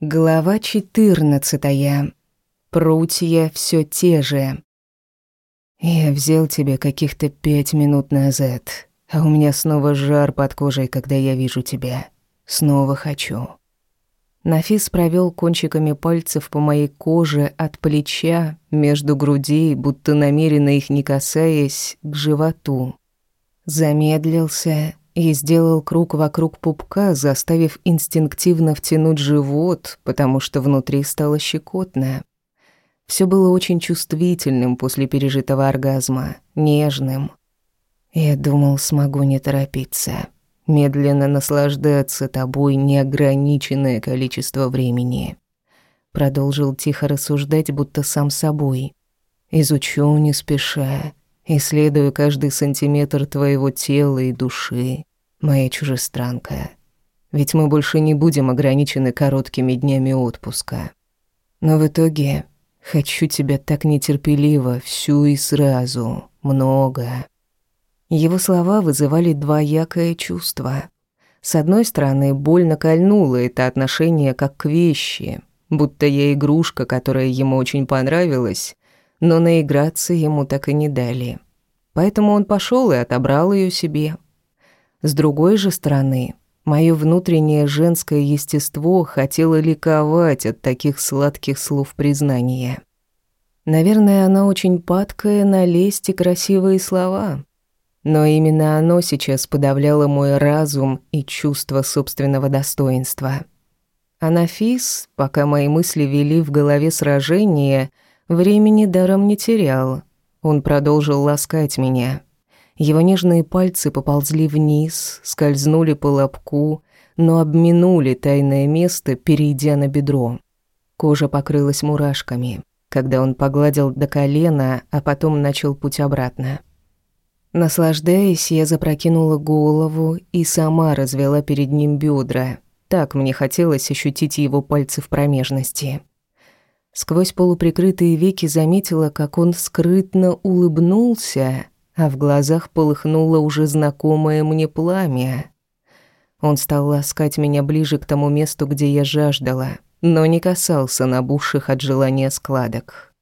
Глава четырнадцатая. Прутья все те же. Я взял тебя каких-то пять минут назад, а у меня снова жар под кожей, когда я вижу тебя. Снова хочу. Нафис провел кончиками пальцев по моей коже от плеча, между грудей, будто намеренно их не касаясь, к животу. Замедлился и сделал круг вокруг пупка, заставив инстинктивно втянуть живот, потому что внутри стало щекотно. Все было очень чувствительным после пережитого оргазма, нежным. Я думал, смогу не торопиться, медленно наслаждаться тобой неограниченное количество времени. Продолжил тихо рассуждать, будто сам собой. Изучу не спеша, исследую каждый сантиметр твоего тела и души моя чужестранка. Ведь мы больше не будем ограничены короткими днями отпуска. Но в итоге хочу тебя так нетерпеливо, всю и сразу, много. Его слова вызывали двоякое чувство. С одной стороны, больно кольнуло это отношение как к вещи, будто я игрушка, которая ему очень понравилась, но наиграться ему так и не дали. Поэтому он пошел и отобрал ее себе. С другой же стороны, мое внутреннее женское естество хотело ликовать от таких сладких слов признания. Наверное, она очень падкая на лесть и красивые слова. Но именно оно сейчас подавляло мой разум и чувство собственного достоинства. А пока мои мысли вели в голове сражение, времени даром не терял. Он продолжил ласкать меня — его нежные пальцы поползли вниз, скользнули по лобку, но обминули тайное место, перейдя на бедро. Кожа покрылась мурашками, когда он погладил до колена, а потом начал путь обратно. Наслаждаясь, я запрокинула голову и сама развела перед ним бедра. Так мне хотелось ощутить его пальцы в промежности. Сквозь полуприкрытые веки заметила, как он скрытно улыбнулся, а в глазах полыхнуло уже знакомое мне пламя. Он стал ласкать меня ближе к тому месту, где я жаждала, но не касался набухших от желания складок.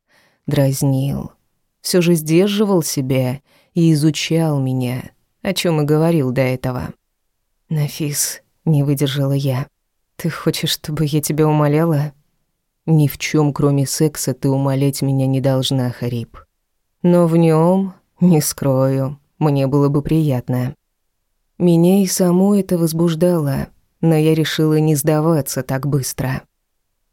Дразнил. Все же сдерживал себя и изучал меня, о чем и говорил до этого. «Нафис», — не выдержала я, — «ты хочешь, чтобы я тебя умоляла?» «Ни в чем, кроме секса, ты умолять меня не должна, Хариб. Но в нем не скрою, мне было бы приятно. Меня и саму это возбуждало, но я решила не сдаваться так быстро.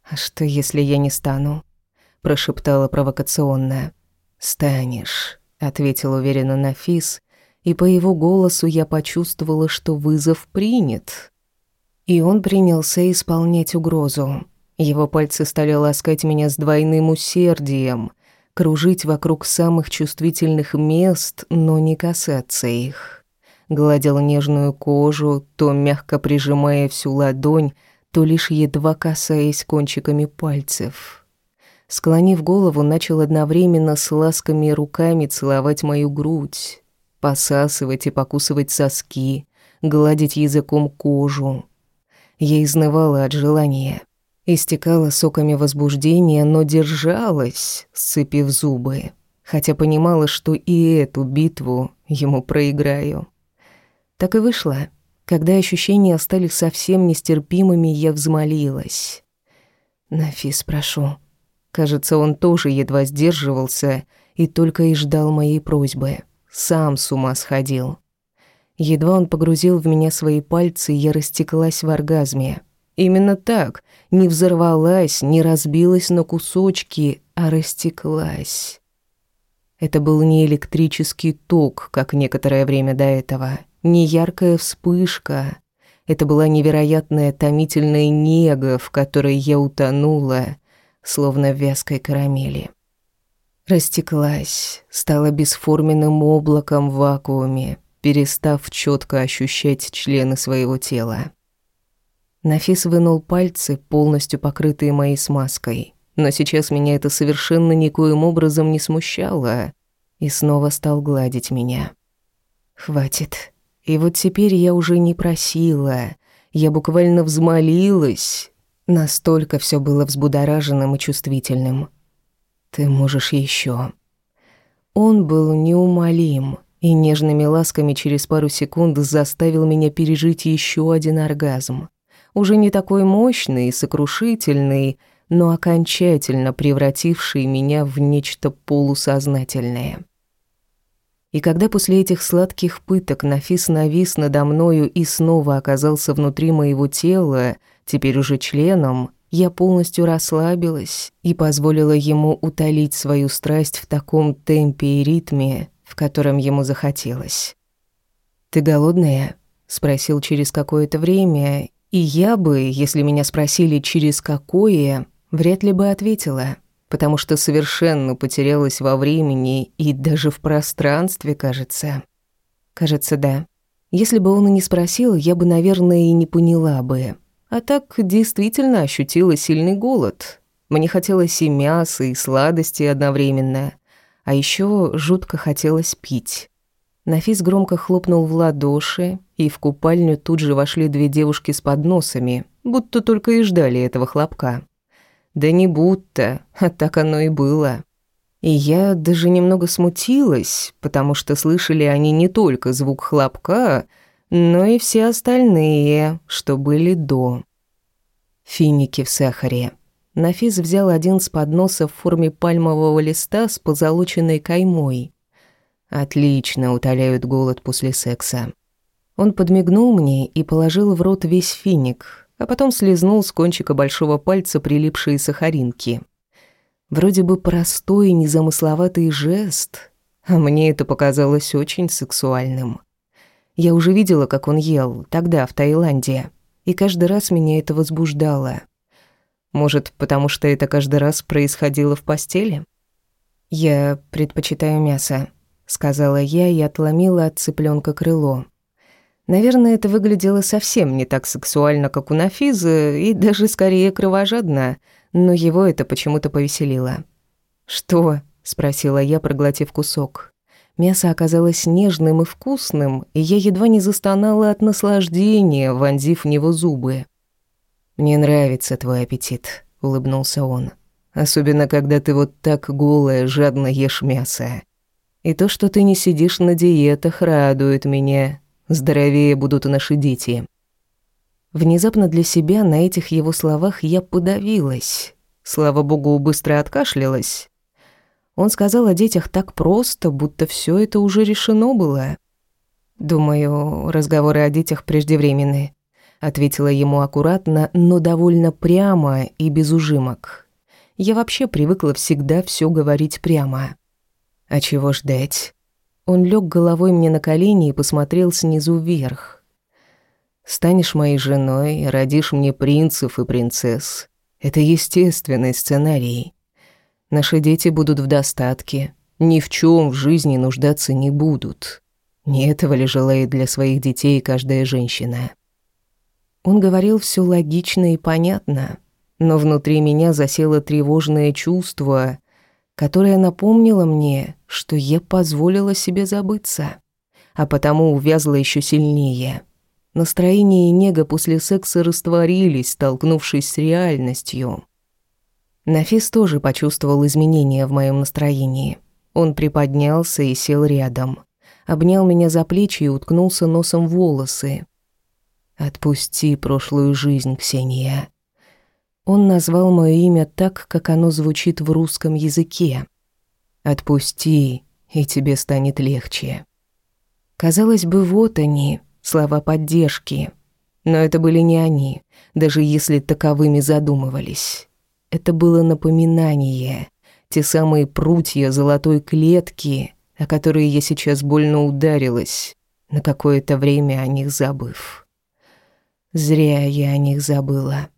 «А что, если я не стану?» – прошептала провокационно. «Станешь», – ответил уверенно Нафис, и по его голосу я почувствовала, что вызов принят. И он принялся исполнять угрозу. Его пальцы стали ласкать меня с двойным усердием – кружить вокруг самых чувствительных мест, но не касаться их. Гладил нежную кожу, то мягко прижимая всю ладонь, то лишь едва касаясь кончиками пальцев. Склонив голову, начал одновременно с ласками руками целовать мою грудь, посасывать и покусывать соски, гладить языком кожу. Я изнывала от желания. Истекала соками возбуждения, но держалась, сцепив зубы, хотя понимала, что и эту битву ему проиграю. Так и вышло. Когда ощущения стали совсем нестерпимыми, я взмолилась. «Нафис, прошу». Кажется, он тоже едва сдерживался и только и ждал моей просьбы. Сам с ума сходил. Едва он погрузил в меня свои пальцы, я растеклась в оргазме — Именно так. Не взорвалась, не разбилась на кусочки, а растеклась. Это был не электрический ток, как некоторое время до этого, не яркая вспышка. Это была невероятная томительная нега, в которой я утонула, словно в вязкой карамели. Растеклась, стала бесформенным облаком в вакууме, перестав четко ощущать члены своего тела. Нафис вынул пальцы, полностью покрытые моей смазкой. Но сейчас меня это совершенно никоим образом не смущало. И снова стал гладить меня. «Хватит. И вот теперь я уже не просила. Я буквально взмолилась. Настолько все было взбудораженным и чувствительным. Ты можешь еще. Он был неумолим и нежными ласками через пару секунд заставил меня пережить еще один оргазм. Уже не такой мощный и сокрушительный, но окончательно превративший меня в нечто полусознательное. И когда после этих сладких пыток Нафис навис надо мною и снова оказался внутри моего тела, теперь уже членом, я полностью расслабилась и позволила ему утолить свою страсть в таком темпе и ритме, в котором ему захотелось. «Ты голодная?» — спросил через какое-то время, и я бы, если меня спросили «через какое», вряд ли бы ответила, потому что совершенно потерялась во времени и даже в пространстве, кажется. Кажется, да. Если бы он и не спросил, я бы, наверное, и не поняла бы. А так действительно ощутила сильный голод. Мне хотелось и мяса, и сладости одновременно. А еще жутко хотелось пить. Нафис громко хлопнул в ладоши, и в купальню тут же вошли две девушки с подносами, будто только и ждали этого хлопка. Да не будто, а так оно и было. И я даже немного смутилась, потому что слышали они не только звук хлопка, но и все остальные, что были до. Финики в сахаре. Нафис взял один с подноса в форме пальмового листа с позолоченной каймой. Отлично утоляют голод после секса. Он подмигнул мне и положил в рот весь финик, а потом слезнул с кончика большого пальца прилипшие сахаринки. Вроде бы простой незамысловатый жест, а мне это показалось очень сексуальным. Я уже видела, как он ел, тогда, в Таиланде, и каждый раз меня это возбуждало. Может, потому что это каждый раз происходило в постели? «Я предпочитаю мясо», — сказала я и отломила от цыпленка крыло. Наверное, это выглядело совсем не так сексуально, как у Нафиза, и даже скорее кровожадно, но его это почему-то повеселило. «Что?» — спросила я, проглотив кусок. Мясо оказалось нежным и вкусным, и я едва не застонала от наслаждения, вонзив в него зубы. «Мне нравится твой аппетит», — улыбнулся он. «Особенно, когда ты вот так голая, жадно ешь мясо. И то, что ты не сидишь на диетах, радует меня. Здоровее будут наши дети». Внезапно для себя на этих его словах я подавилась. Слава богу, быстро откашлялась, он сказал о детях так просто, будто все это уже решено было. «Думаю, разговоры о детях преждевременны», — ответила ему аккуратно, но довольно прямо и без ужимок. Я вообще привыкла всегда все говорить прямо. «А чего ждать?» Он лег головой мне на колени и посмотрел снизу вверх. «Станешь моей женой, родишь мне принцев и принцесс. Это естественный сценарий. Наши дети будут в достатке, ни в чем в жизни нуждаться не будут. Не этого ли желает для своих детей каждая женщина? Он говорил все логично и понятно, но внутри меня засело тревожное чувство, которое напомнило мне, что я позволила себе забыться, а потому увязла еще сильнее. Настроение и нега после секса растворились, столкнувшись с реальностью. Нафис тоже почувствовал изменения в моем настроении. Он приподнялся и сел рядом. Обнял меня за плечи и уткнулся носом в волосы. «Отпусти прошлую жизнь, Ксения». Он назвал мое имя так, как оно звучит в русском языке. «Отпусти, и тебе станет легче». Казалось бы, вот они, слова поддержки. Но это были не они, даже если таковыми задумывались. Это было напоминание, те самые прутья золотой клетки, о которые я сейчас больно ударилась, на какое-то время о них забыв. Зря я о них забыла.